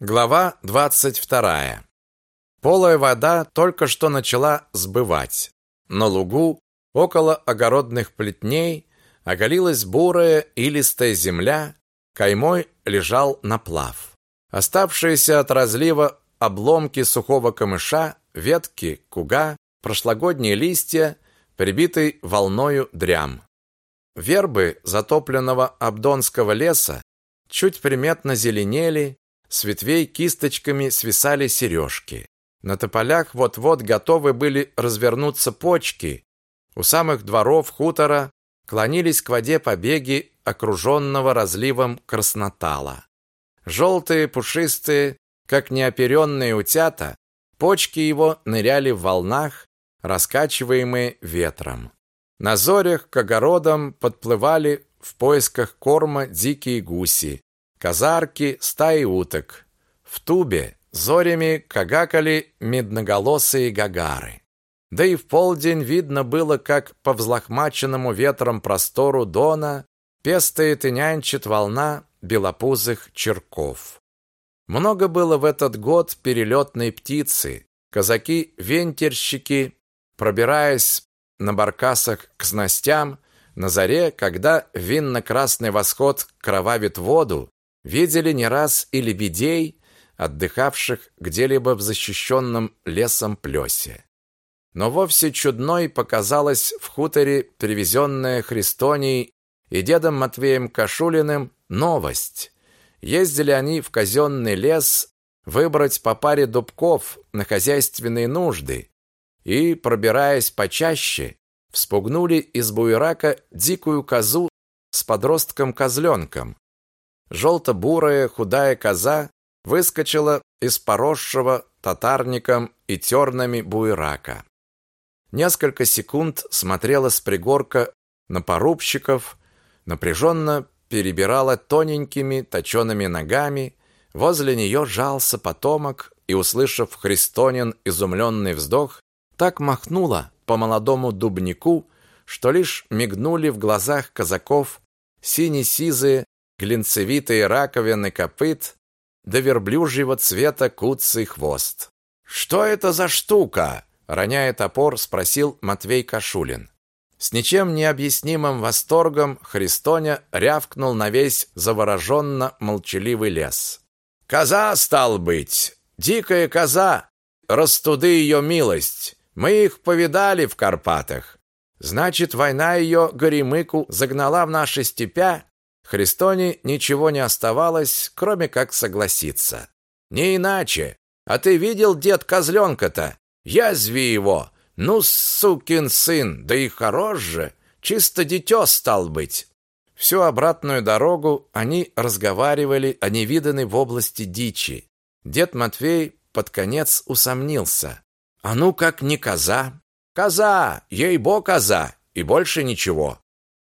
Глава 22. Полая вода только что начала сбывать. На лугу, около огородных плетней, оголилась бурая илистая земля, каймой лежал наплав. Оставшиеся от разлива обломки сухого камыша, ветки, куга, прошлогодние листья, прибитый волною дрям. Вербы затопленного Абдонского леса чуть приметно зеленели, с ветвей кисточками свисали сережки. На тополях вот-вот готовы были развернуться почки. У самых дворов хутора клонились к воде побеги окруженного разливом краснотала. Желтые, пушистые, как неоперенные утята, почки его ныряли в волнах, раскачиваемые ветром. На зорях к огородам подплывали в поисках корма дикие гуси, казарки, стаи уток. В тубе зорями кагакали медноголосые гагары. Да и в полдень видно было, как по взлохмаченному ветром простору Дона пестает и нянчит волна белопузых черков. Много было в этот год перелетной птицы. Казаки-вентерщики, пробираясь на баркасах к снастям, на заре, когда винно-красный восход кровавит воду, видели не раз и лебедей, отдыхавших где-либо в защищенном лесом плесе. Но вовсе чудной показалась в хуторе привезенная Христоней и дедом Матвеем Кашулиным новость. Ездили они в казенный лес выбрать по паре дубков на хозяйственные нужды и, пробираясь почаще, вспугнули из буерака дикую козу с подростком-козленком. Желто-бурая худая коза выскочила из поросшего татарником и тернами буерака. Несколько секунд смотрела с пригорка на порубщиков, напряженно перебирала тоненькими точеными ногами, возле нее жался потомок и, услышав Христонин изумленный вздох, так махнула по молодому дубнику, что лишь мигнули в глазах казаков сине-сизые глинцевитые раковины копыт до верблюжьего цвета куцый хвост. «Что это за штука?» — роняя топор, спросил Матвей Кашулин. С ничем не объяснимым восторгом Христоня рявкнул на весь завороженно молчаливый лес. «Коза, стал быть! Дикая коза! Растуды ее милость! Мы их повидали в Карпатах! Значит, война ее Горемыку загнала в наши степя Христоне ничего не оставалось, кроме как согласиться. Не иначе. А ты видел дед козленка-то? Язви его. Ну, сукин сын, да и хорош же. Чисто дитё стал быть. Всю обратную дорогу они разговаривали о невиданной в области дичи. Дед Матвей под конец усомнился. А ну как не коза? Коза, ей-бо коза, и больше ничего.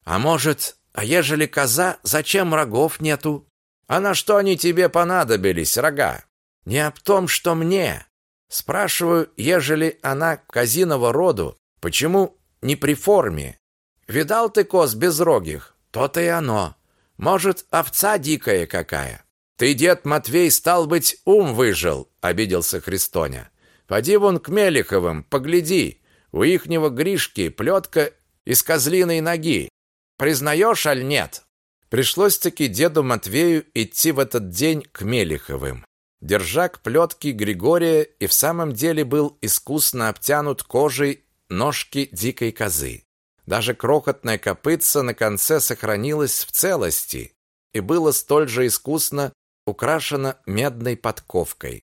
А может, а ежели коза, зачем рогов нету? А на что они тебе понадобились, рога? Не об том, что мне. Спрашиваю, ежели она козиного роду, почему не при форме? Видал ты коз безрогих? То-то и оно. Может, овца дикая какая? Ты, дед Матвей, стал быть, ум выжил, обиделся Христоня. Поди вон к Мелиховым, погляди. У ихнего Гришки плетка из козлиной ноги. Признаешь, аль нет? Пришлось-таки деду Матвею идти в этот день к Мелиховым. Держак плетки Григория и в самом деле был искусно обтянут кожей ножки дикой козы. Даже крохотная копытца на конце сохранилась в целости и было столь же искусно украшено медной подковкой.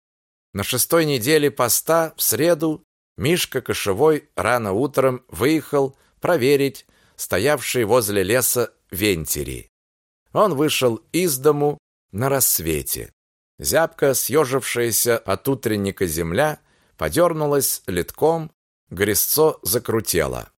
На шестой неделе поста в среду Мишка Кошевой рано утром выехал проверить, стоявший возле леса вентери. Он вышел из дому на рассвете. Зябко съежившаяся от утренника земля подернулась литком, грязцо закрутело.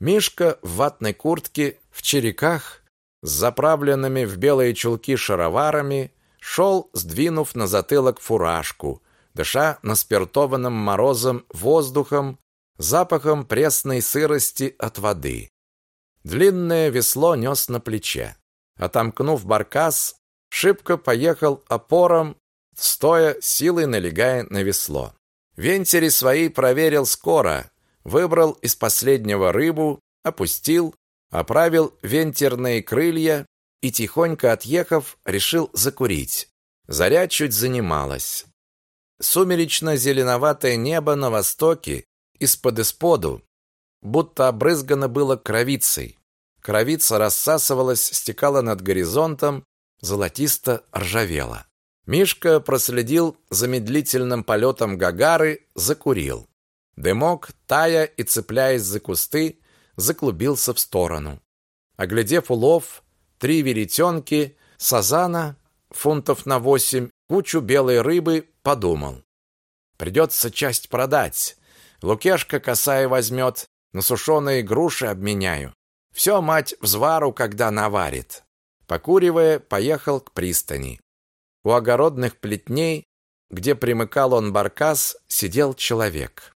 Мишка в ватной куртке, в череках, с заправленными в белые чулки шароварами, шел, сдвинув на затылок фуражку, дыша наспиртованным морозом воздухом, запахом пресной сырости от воды. Длинное весло нес на плече. Отомкнув баркас, шибко поехал опором, стоя, силой налегая на весло. Вентили свои проверил скоро, выбрал из последнего рыбу, опустил, оправил вентерные крылья и, тихонько отъехав, решил закурить. Заря чуть занималась. Сумеречно-зеленоватое небо на востоке из-под исподу, будто обрызгано было кровицей. Кровица рассасывалась, стекала над горизонтом, золотисто ржавела. Мишка проследил за медлительным полетом Гагары, закурил. Дымок, тая и цепляясь за кусты, заклубился в сторону. Оглядев улов, три веретенки, сазана, фунтов на восемь, кучу белой рыбы, подумал. Придется часть продать. Лукешка косая возьмет, на сушеные груши обменяю. Все мать взвару, когда наварит. Покуривая, поехал к пристани. У огородных плетней, где примыкал он баркас, сидел человек.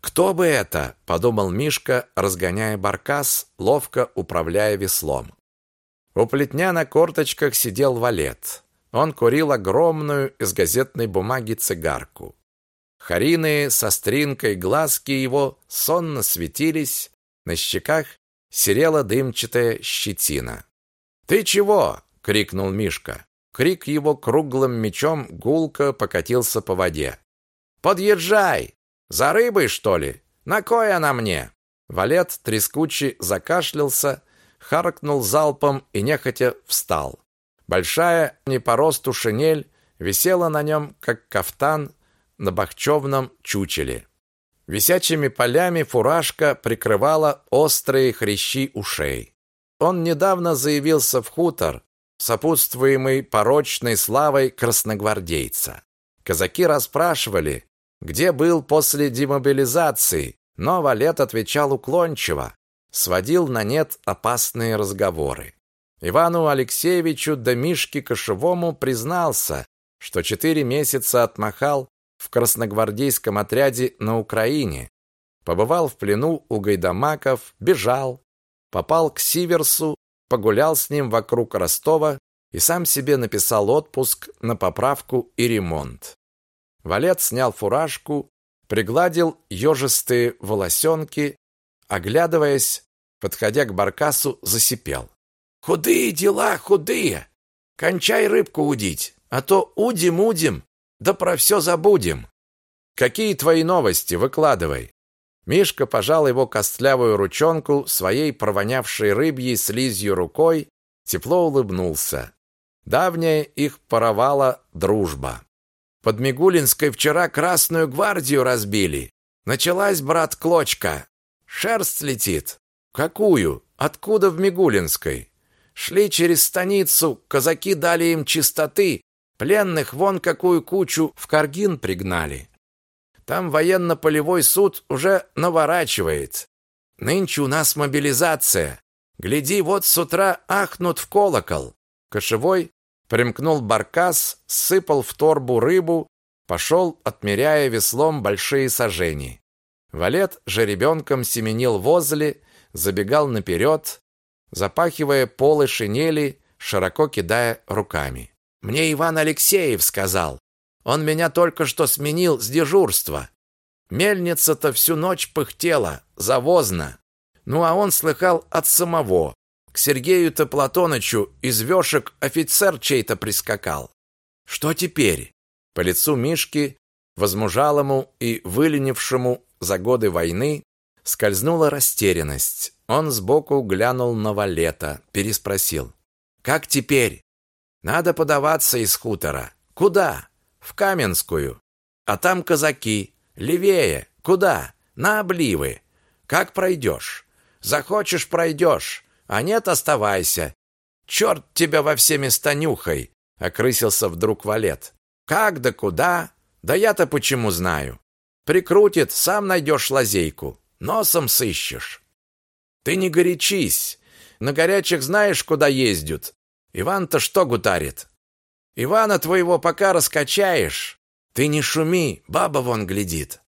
«Кто бы это?» – подумал Мишка, разгоняя баркас, ловко управляя веслом. У плетня на корточках сидел валет. Он курил огромную из газетной бумаги цигарку. Хариные со стринкой глазки его сонно светились, на щеках серела дымчатая щетина. «Ты чего?» — крикнул Мишка. Крик его круглым мечом гулко покатился по воде. «Подъезжай! За рыбой, что ли? На кой она мне?» Валет трескучий закашлялся, харкнул залпом и нехотя встал. Большая, не по росту шинель висела на нем, как кафтан на бахчевном чучеле. Висячими полями фуражка прикрывала острые хрящи ушей. Он недавно заявился в хутор, сопутствуемый порочной славой красногвардейца. Казаки расспрашивали, где был после демобилизации, но Валет отвечал уклончиво, сводил на нет опасные разговоры. Ивану Алексеевичу да Мишке Кошевому признался, что четыре месяца отмахал в красногвардейском отряде на Украине, побывал в плену у гайдамаков, бежал, попал к Сиверсу, погулял с ним вокруг Ростова и сам себе написал отпуск на поправку и ремонт. Валет снял фуражку, пригладил ежистые волосенки, оглядываясь, подходя к баркасу, засипел. Худые дела, худые. Кончай рыбку удить, а то удим-удим, да про все забудем. Какие твои новости, выкладывай. Мишка пожал его костлявую ручонку своей провонявшей рыбьей слизью рукой, тепло улыбнулся. Давняя их паровала дружба. Под Мигулинской вчера Красную гвардию разбили. Началась, брат, клочка. Шерсть летит. Какую? Откуда в Мигулинской? Шли через станицу, казаки дали им чистоты, пленных вон какую кучу в Каргин пригнали. Там военно-полевой суд уже наворачивает. Нынче у нас мобилизация. Гляди, вот с утра ахнут в колокол. Кошевой примкнул баркас, сыпал в торбу рыбу, пошел, отмеряя веслом большие сажени. Валет жеребенком семенил возле, забегал наперед, запахивая полы шинели, широко кидая руками. «Мне Иван Алексеев сказал. Он меня только что сменил с дежурства. Мельница-то всю ночь пыхтела, завозно. Ну, а он слыхал от самого. К Сергею-то Платонычу из вешек офицер чей-то прискакал. Что теперь?» По лицу Мишки, возмужалому и выленившему за годы войны, скользнула растерянность. Он сбоку глянул на Валета, переспросил. «Как теперь?» «Надо подаваться из хутора. Куда?» «В Каменскую. А там казаки. Левее. Куда? На обливы. Как пройдешь? Захочешь – пройдешь. А нет – оставайся. Черт тебя во все места нюхай!» – окрысился вдруг Валет. «Как да куда? Да я-то почему знаю? Прикрутит, сам найдешь лазейку. Носом сыщешь». Ты не горячись. На горячих знаешь, куда ездят. Иван-то что гутарит? Ивана твоего пока раскачаешь. Ты не шуми, баба вон глядит.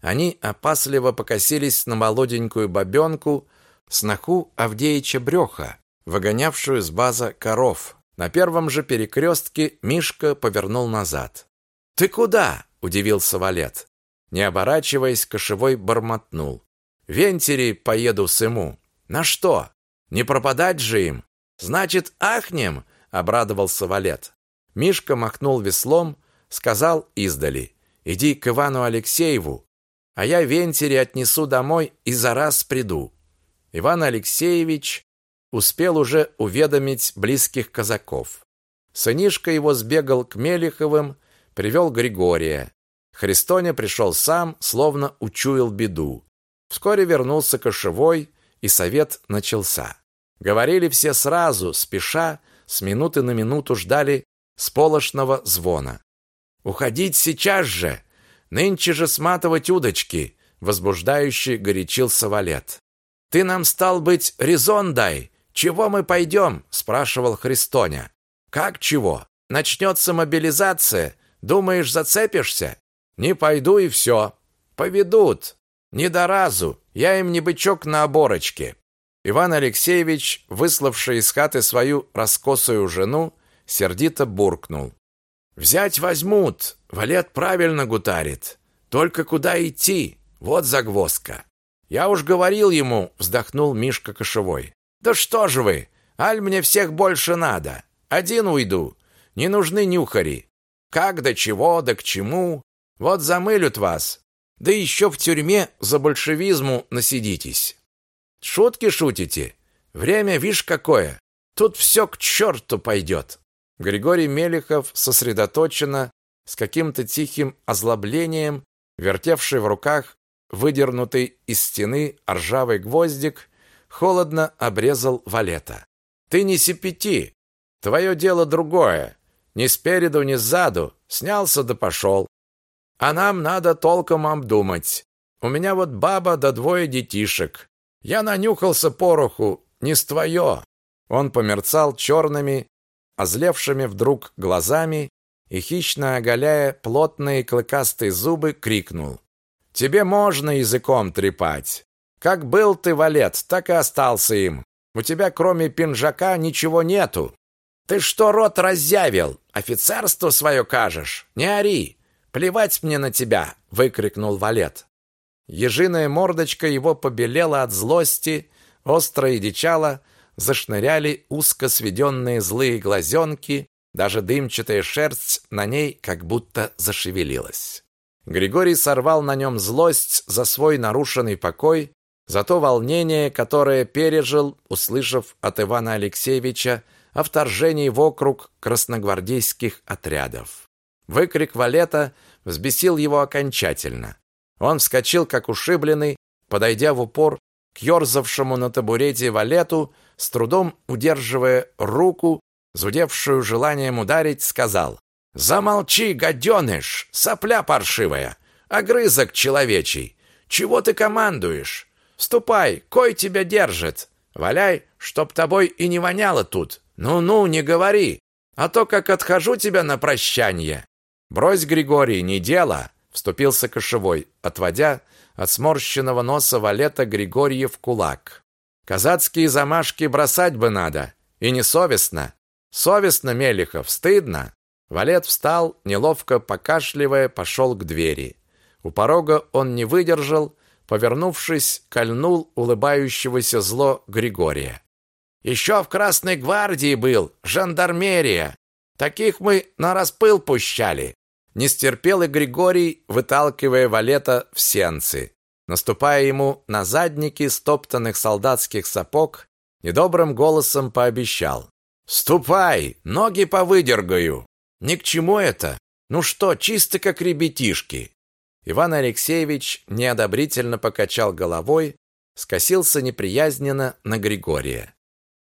Они опасливо покосились на молоденькую бабенку, сноху Авдеича Брёха, выгонявшую с база коров. На первом же перекрестке Мишка повернул назад. Ты куда? удивился Валет. Не оборачиваясь, кошевой бормотнул. Вентери поеду с ему. На что? Не пропадать же им. Значит, ахнем, обрадовался Валет. Мишка махнул веслом, сказал издали: "Иди к Ивану Алексееву, а я вентери отнесу домой и за раз приду". Иван Алексеевич успел уже уведомить близких казаков. Сынишка его сбегал к Мелиховым, привел Григория. Христоня пришел сам, словно учуял беду. Вскоре вернулся кошевой, и совет начался. Говорили все сразу, спеша, с минуты на минуту ждали сполошного звона. «Уходить сейчас же! Нынче же сматывать удочки!» возбуждающий горячился Валет. «Ты нам, стал быть, резон дай! Чего мы пойдем?» спрашивал Христоня. «Как чего? Начнется мобилизация. Думаешь, зацепишься?» «Не пойду и все. Поведут. Не до разу. Я им не бычок на оборочке». Иван Алексеевич, выславший из хаты свою раскосую жену, сердито буркнул. «Взять возьмут. Валет правильно гутарит. Только куда идти? Вот загвоздка». «Я уж говорил ему», — вздохнул Мишка Кошевой. «Да что же вы! Аль мне всех больше надо. Один уйду. Не нужны нюхари. Как до чего, да к чему. Вот замылют вас. Да еще в тюрьме за большевизму насидитесь. Шутки шутите? Время, вишь, какое. Тут все к черту пойдет. Григорий Мелехов сосредоточенно, с каким-то тихим озлоблением, вертевший в руках выдернутый из стены ржавый гвоздик, холодно обрезал валета. «Ты не сипяти! Твое дело другое. Ни спереду, ни сзаду. Снялся да пошел. А нам надо толком обдумать. У меня вот баба да двое детишек. Я нанюхался пороху, не с твое». Он померцал черными, озлевшими вдруг глазами и, хищно оголяя плотные клыкастые зубы, крикнул. «Тебе можно языком трепать. Как был ты валет, так и остался им. У тебя кроме пинжака ничего нету. Ты что рот разъявил? Офицерство свое кажешь? Не ори! Плевать мне на тебя!» — выкрикнул валет. Ежиная мордочка его побелела от злости, остро и дичала, зашныряли узко сведенные злые глазенки, даже дымчатая шерсть на ней как будто зашевелилась. Григорий сорвал на нем злость за свой нарушенный покой, за то волнение, которое пережил, услышав от Ивана Алексеевича о вторжении в округ красногвардейских отрядов. Выкрик Валета взбесил его окончательно. Он вскочил, как ушибленный, подойдя в упор к ерзавшему на табурете Валету, с трудом удерживая руку, зудевшую желанием ударить, сказал «Замолчи, гаденыш, сопля паршивая, огрызок человечий! Чего ты командуешь? Ступай, кой тебя держит? Валяй, чтоб тобой и не воняло тут! Ну-ну, не говори, а то как отхожу тебя на прощание!» «Брось, Григорий, не дело!» Вступился кошевой, отводя от сморщенного носа валета Григория в кулак. Казацкие замашки бросать бы надо, и не совестно. Совестно, Мелихов, стыдно. Валет встал, неловко покашливая, пошел к двери. У порога он не выдержал, повернувшись, кольнул улыбающегося зло Григория. Еще в Красной гвардии был, жандармерия. Таких мы на распыл пущали. Не стерпел и Григорий, выталкивая Валета в сенцы. Наступая ему на задники стоптанных солдатских сапог, недобрым голосом пообещал. «Ступай, ноги повыдергаю!» «Ни к чему это! Ну что, чисто как ребятишки!» Иван Алексеевич неодобрительно покачал головой, скосился неприязненно на Григория.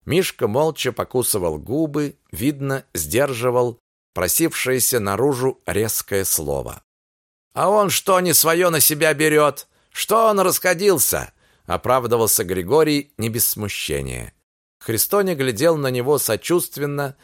Мишка молча покусывал губы, видно, сдерживал просившееся наружу резкое слово. «А он что не свое на себя берет? Что он расходился?» оправдывался Григорий не без смущения. Христоня глядел на него сочувственно,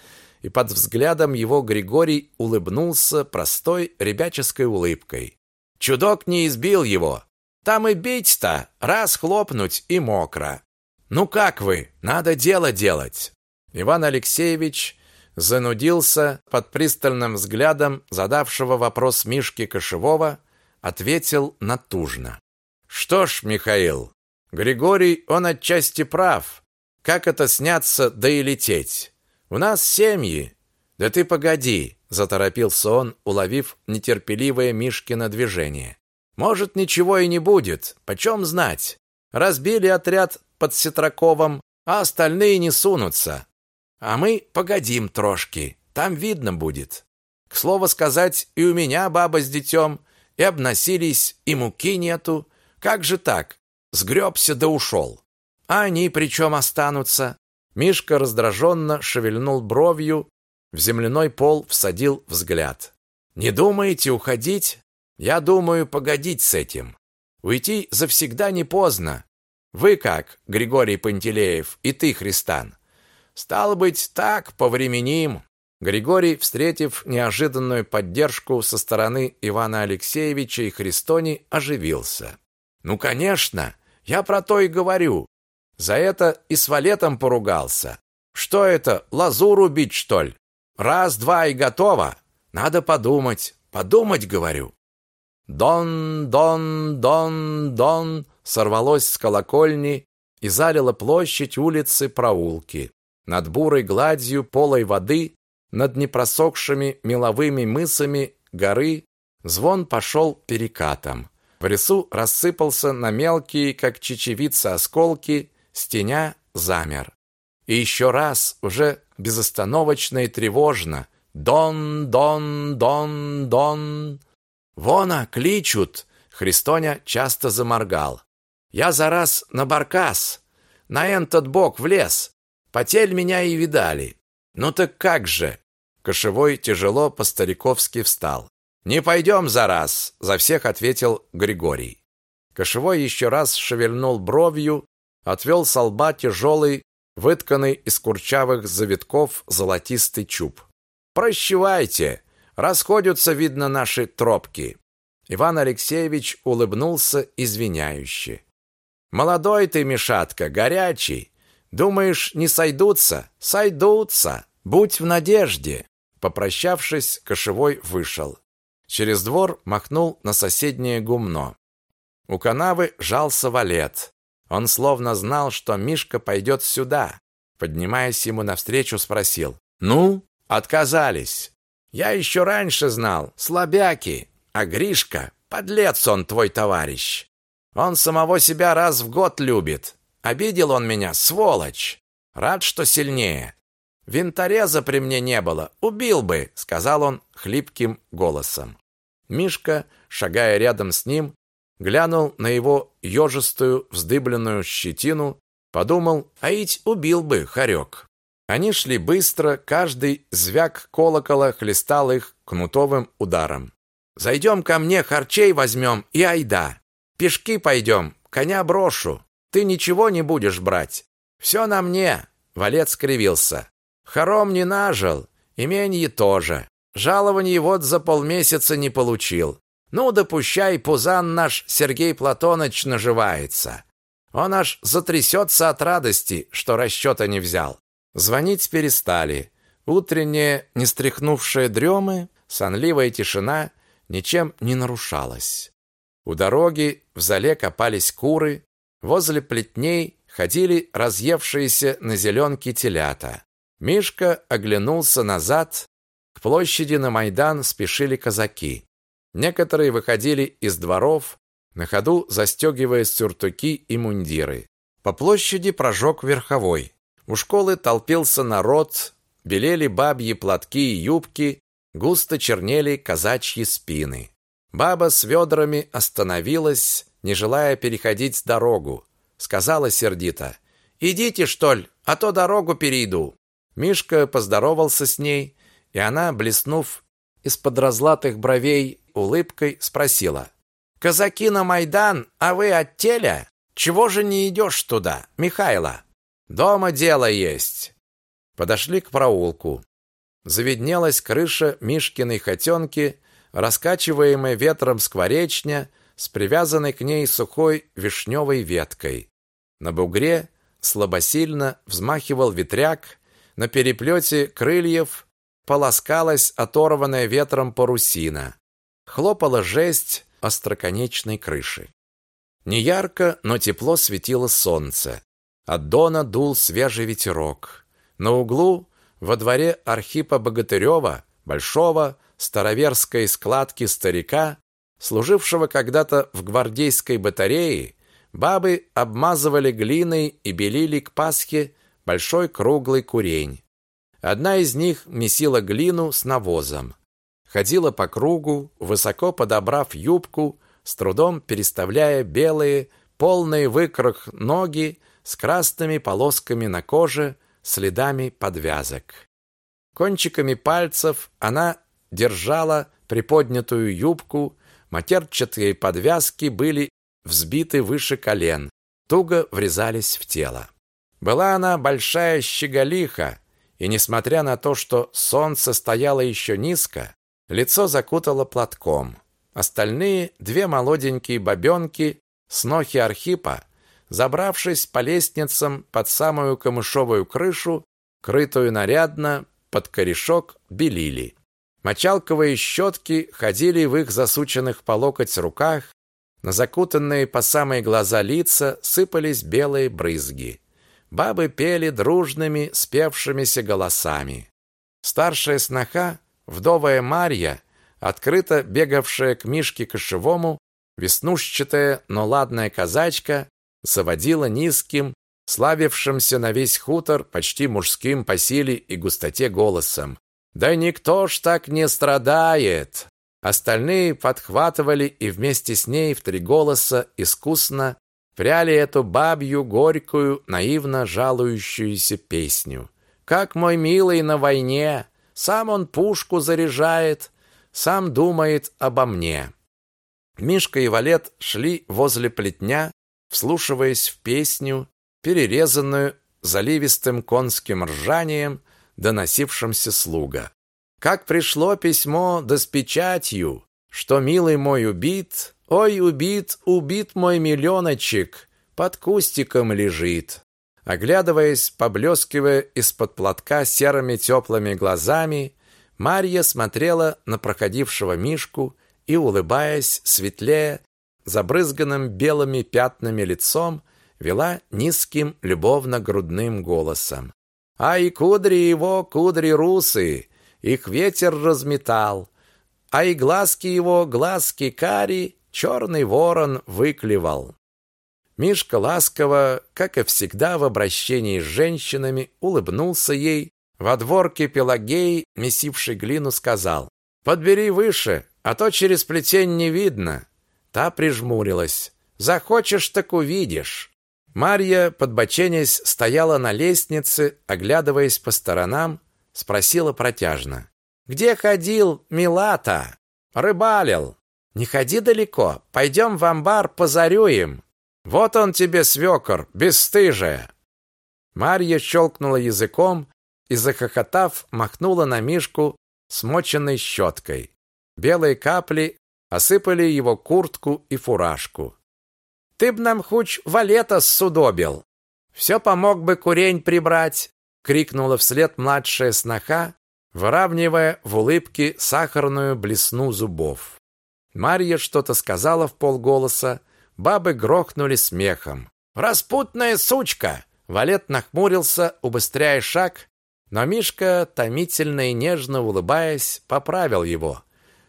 и под взглядом его Григорий улыбнулся простой ребяческой улыбкой. Чудок не избил его. Там и бить-то, раз хлопнуть и мокро. Ну как вы? Надо дело делать. Иван Алексеевич занудился под пристальным взглядом задавшего вопрос Мишки Кошевого, ответил натужно. Что ж, Михаил, Григорий, он отчасти прав. Как это сняться, да и лететь? У нас семьи. Да ты погоди, заторопился он, уловив нетерпеливое Мишкино движение. Может, ничего и не будет, почем знать? Разбили отряд под Сетраковым, а остальные не сунутся. А мы погодим трошки, там видно будет. К слову сказать, и у меня баба с детем, и обносились, и муки нету. Как же так? Сгребся да ушел. А они при чем останутся? Мишка раздраженно шевельнул бровью, в земляной пол всадил взгляд. Не думаете уходить? Я думаю погодить с этим. Уйти завсегда не поздно. Вы как, Григорий Пантелеев, и ты, Христан? Стало быть, так, повременим. Григорий, встретив неожиданную поддержку со стороны Ивана Алексеевича и Христони, оживился. Ну, конечно, я про то и говорю. За это и с валетом поругался. Что это, лазуру бить, что ли? Раз, два и готово. Надо подумать. Подумать, говорю. Дон, дон, дон, дон сорвалось с колокольни и залило площадь, улицы, проулки. Над бурой гладью полой воды, над непросохшими меловыми мысами горы звон пошел перекатом. В лесу рассыпался на мелкие, как чечевица, осколки, стеня замер. И еще раз, уже безостановочно и тревожно. Дон, дон, дон, дон. Вона, кличут. Христоня часто заморгал. Я за раз на баркас, на этот бок в лес. Потель меня и видали. Ну так как же? Кошевой тяжело по-стариковски встал. «Не пойдем за раз», — за всех ответил Григорий. Кошевой еще раз шевельнул бровью, отвел с лба тяжелый, вытканный из курчавых завитков золотистый чуб. «Прощевайте! Расходятся, видно, наши тропки!» Иван Алексеевич улыбнулся извиняюще. «Молодой ты, Мишатка, горячий! Думаешь, не сойдутся? Сойдутся! Будь в надежде!» Попрощавшись, Кошевой вышел. Через двор махнул на соседнее гумно. У канавы жался валет. Он словно знал, что Мишка пойдет сюда. Поднимаясь ему навстречу, спросил. «Ну, отказались. Я еще раньше знал. Слабяки. А Гришка, подлец он, твой товарищ. Он самого себя раз в год любит. Обидел он меня, сволочь. Рад, что сильнее. Винтореза при мне не было, убил бы, сказал он хлипким голосом. Мишка, шагая рядом с ним, глянул на его ёжистую, вздыбленную щетину, подумал, а ведь убил бы хорек. Они шли быстро, каждый звяк колокола хлестал их кнутовым ударом. «Зайдем ко мне, харчей возьмем и айда. Пешки пойдем, коня брошу. Ты ничего не будешь брать. Все на мне!» Валет скривился. Хором не нажил, именье тоже. Жалование вот за полмесяца не получил. Ну, допущай, пузан наш Сергей Платоныч наживается. Он аж затрясется от радости, что расчета не взял. Звонить перестали. Утренняя, не стряхнувшая дремы, сонливая тишина ничем не нарушалась. У дороги в зале копались куры, возле плетней ходили разъевшиеся на зеленке телята. Мишка оглянулся назад. К площади на Майдан спешили казаки. Некоторые выходили из дворов, на ходу застегивая сюртуки и мундиры. По площади прожег верховой. У школы толпился народ, белели бабьи платки и юбки, густо чернели казачьи спины. Баба с ведрами остановилась, не желая переходить дорогу. Сказала сердито, «Идите, что ли, а то дорогу перейду». Мишка поздоровался с ней, и она, блеснув из-под разлатых бровей улыбкой, спросила. «Казаки на Майдан, а вы от теля? Чего же не идешь туда, Михайло? Дома дело есть». Подошли к проулку. Заведнелась крыша Мишкиной хотенки, раскачиваемая ветром скворечня с привязанной к ней сухой вишневой веткой. На бугре слабосильно взмахивал ветряк, на переплете крыльев полоскалась оторванная ветром парусина. Хлопала жесть остроконечной крыши. Неярко, но тепло светило солнце. От дона дул свежий ветерок. На углу, во дворе Архипа Богатырева, большого староверской складки старика, служившего когда-то в гвардейской батарее, бабы обмазывали глиной и белили к Пасхе большой круглый курень. Одна из них месила глину с навозом. Ходила по кругу, высоко подобрав юбку, с трудом переставляя белые, полные выкрох ноги с красными полосками на коже, следами подвязок. Кончиками пальцев она держала приподнятую юбку, матерчатые подвязки были взбиты выше колен, туго врезались в тело. Была она большая щеголиха, и несмотря на то, что солнце стояло еще низко, лицо закутало платком. Остальные две молоденькие бабенки, снохи Архипа, забравшись по лестницам под самую камышовую крышу, крытую нарядно под корешок, белили. Мочалковые щетки ходили в их засученных по локоть руках, на закутанные по самые глаза лица сыпались белые брызги. Бабы пели дружными, спевшимися голосами. Старшая сноха, вдовая Марья, открыто бегавшая к Мишке Кошевому, веснушчатая, но ладная казачка, заводила низким, славившимся на весь хутор почти мужским по силе и густоте голосом. «Да никто ж так не страдает!» Остальные подхватывали и вместе с ней в три голоса искусно пряли эту бабью, горькую, наивно жалующуюся песню. «Как мой милый на войне! Сам он пушку заряжает, сам думает обо мне!» Мишка и Валет шли возле плетня, вслушиваясь в песню, перерезанную заливистым конским ржанием, доносившимся слуга. Как пришло письмо да с печатью, что милый мой убит, ой, убит, убит мой миллионочек, под кустиком лежит. Оглядываясь, поблескивая из-под платка серыми теплыми глазами, Марья смотрела на проходившего Мишку и, улыбаясь светлее, забрызганным белыми пятнами лицом, вела низким любовно-грудным голосом. А и кудри его, кудри русы, их ветер разметал, а и глазки его, глазки кари, черный ворон выклевал. Мишка ласково, как и всегда в обращении с женщинами, улыбнулся ей. Во дворке Пелагеи, месивший глину, сказал, «Подбери выше, а то через плетень не видно». Та прижмурилась. «Захочешь, так увидишь». Марья, подбоченясь, стояла на лестнице, оглядываясь по сторонам, спросила протяжно. «Где ходил Милата?» «Рыбалил». «Не ходи далеко, пойдем в амбар, позарюем». «Вот он тебе, свекор, бесстыжая!» Марья щелкнула языком и, захохотав, махнула на Мишку смоченной щеткой. Белые капли осыпали его куртку и фуражку. Ты б нам хоть валета судобил. Все помог бы курень прибрать, крикнула вслед младшая сноха, выравнивая в улыбке сахарную блесну зубов. Марья что-то сказала в полголоса, бабы грохнули смехом. «Распутная сучка!» Валет нахмурился, убыстряя шаг, но Мишка, томительно и нежно улыбаясь, поправил его.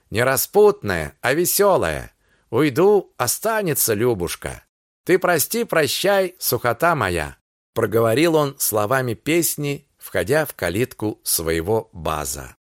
«Не распутная, а веселая. Уйду, останется Любушка. Ты прости, прощай, сухота моя, проговорил он словами песни, входя в калитку своего база.